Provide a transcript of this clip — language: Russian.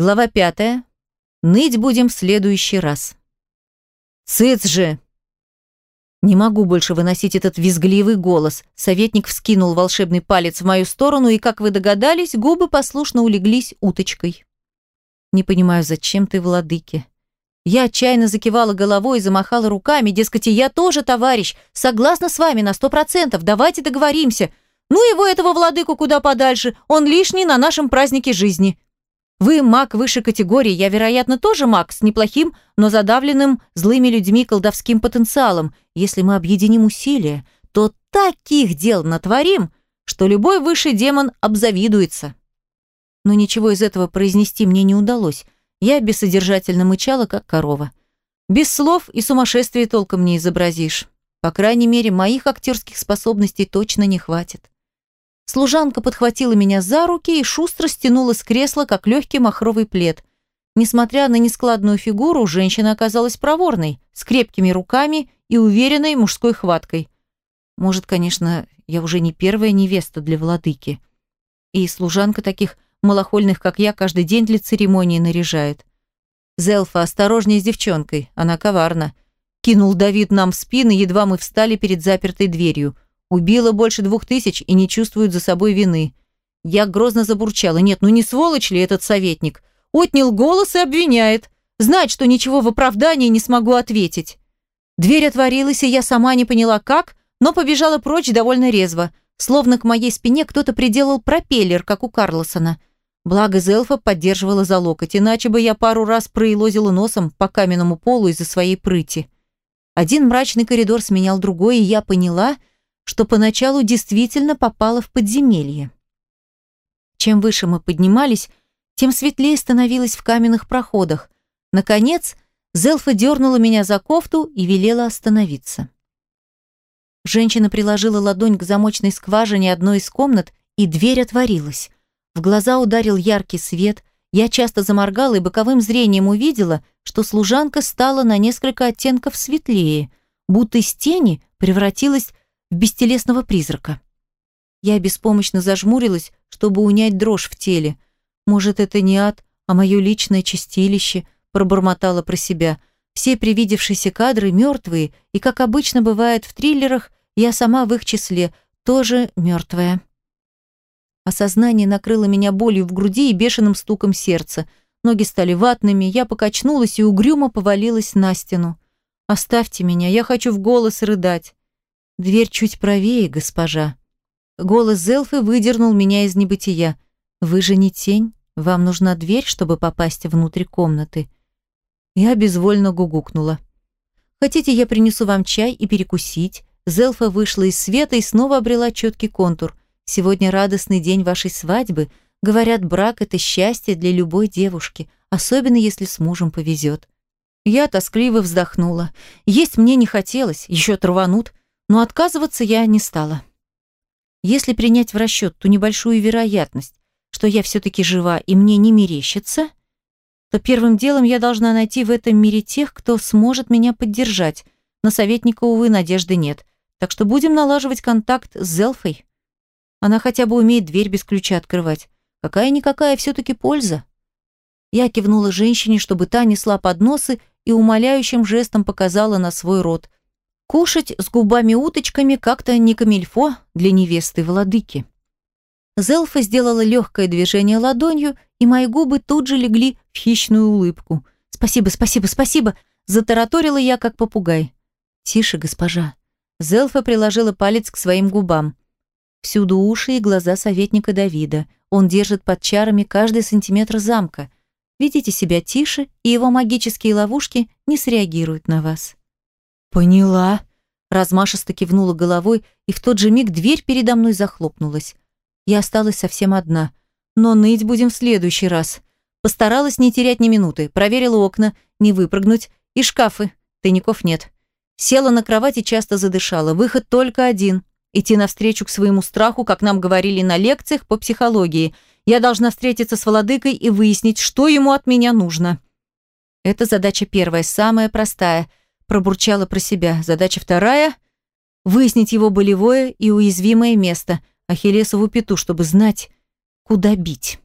Глава пятая. Ныть будем в следующий раз. «Цыц же!» Не могу больше выносить этот визгливый голос. Советник вскинул волшебный палец в мою сторону, и, как вы догадались, губы послушно улеглись уточкой. Не понимаю, зачем ты, владыке? Я отчаянно закивала головой и замахала руками, дескать, я тоже товарищ, согласна с вами на сто процентов, давайте договоримся. Ну его этого владыку куда подальше, он лишний на нашем празднике жизни. Вы маг высшей категории, я, вероятно, тоже маг с неплохим, но задавленным злыми людьми колдовским потенциалом. Если мы объединим усилия, то таких дел натворим, что любой высший демон обзавидуется. Но ничего из этого произнести мне не удалось. Я бессодержательно мычала, как корова. Без слов и сумасшествия толком не изобразишь. По крайней мере, моих актерских способностей точно не хватит. Служанка подхватила меня за руки и шустро стянула с кресла, как легкий махровый плед. Несмотря на нескладную фигуру, женщина оказалась проворной, с крепкими руками и уверенной мужской хваткой. Может, конечно, я уже не первая невеста для владыки. И служанка таких малохольных, как я, каждый день для церемонии наряжает. «Зелфа, осторожнее с девчонкой, она коварна», — кинул Давид нам в спины, едва мы встали перед запертой дверью — Убила больше двух тысяч и не чувствует за собой вины. Я грозно забурчала. Нет, ну не сволочь ли этот советник? Отнял голос и обвиняет. Знать, что ничего в оправдании не смогу ответить. Дверь отворилась, и я сама не поняла как, но побежала прочь довольно резво. Словно к моей спине кто-то приделал пропеллер, как у Карлосона. Благо Зелфа поддерживала за локоть, иначе бы я пару раз проелозила носом по каменному полу из-за своей прыти. Один мрачный коридор сменял другой, и я поняла — что поначалу действительно попала в подземелье. Чем выше мы поднимались, тем светлее становилось в каменных проходах. Наконец, Зелфа дернула меня за кофту и велела остановиться. Женщина приложила ладонь к замочной скважине одной из комнат, и дверь отворилась. В глаза ударил яркий свет, я часто заморгала и боковым зрением увидела, что служанка стала на несколько оттенков светлее, будто из тени превратилась в бестелесного призрака. Я беспомощно зажмурилась, чтобы унять дрожь в теле. Может, это не ад, а мое личное чистилище, пробормотала про себя. Все привидевшиеся кадры мертвые, и, как обычно бывает в триллерах, я сама в их числе, тоже мертвая. Осознание накрыло меня болью в груди и бешеным стуком сердца. Ноги стали ватными, я покачнулась и угрюмо повалилась на стену. «Оставьте меня, я хочу в голос рыдать». Дверь чуть правее, госпожа. Голос Зелфы выдернул меня из небытия. Вы же не тень, вам нужна дверь, чтобы попасть внутрь комнаты. Я безвольно гугукнула. Хотите, я принесу вам чай и перекусить? Зелфа вышла из света и снова обрела четкий контур. Сегодня радостный день вашей свадьбы. Говорят, брак – это счастье для любой девушки, особенно если с мужем повезет. Я тоскливо вздохнула. Есть мне не хотелось, еще оторванут но отказываться я не стала. Если принять в расчет ту небольшую вероятность, что я все-таки жива и мне не мерещится, то первым делом я должна найти в этом мире тех, кто сможет меня поддержать. На советника, увы, надежды нет. Так что будем налаживать контакт с Зелфой. Она хотя бы умеет дверь без ключа открывать. Какая-никакая все-таки польза. Я кивнула женщине, чтобы та несла подносы и умоляющим жестом показала на свой рот. Кушать с губами-уточками как-то не камильфо для невесты владыки. Зелфа сделала легкое движение ладонью, и мои губы тут же легли в хищную улыбку. «Спасибо, спасибо, спасибо!» Затараторила я, как попугай. «Тише, госпожа». Зелфа приложила палец к своим губам. Всюду уши и глаза советника Давида. Он держит под чарами каждый сантиметр замка. Ведите себя тише, и его магические ловушки не среагируют на вас. «Поняла», – размашисто кивнула головой, и в тот же миг дверь передо мной захлопнулась. Я осталась совсем одна. Но ныть будем в следующий раз. Постаралась не терять ни минуты, проверила окна, не выпрыгнуть, и шкафы, тайников нет. Села на кровать и часто задышала. Выход только один – идти навстречу к своему страху, как нам говорили на лекциях по психологии. Я должна встретиться с владыкой и выяснить, что ему от меня нужно. Это задача первая, самая простая – пробурчала про себя. Задача вторая – выяснить его болевое и уязвимое место, Ахиллесову пяту, чтобы знать, куда бить.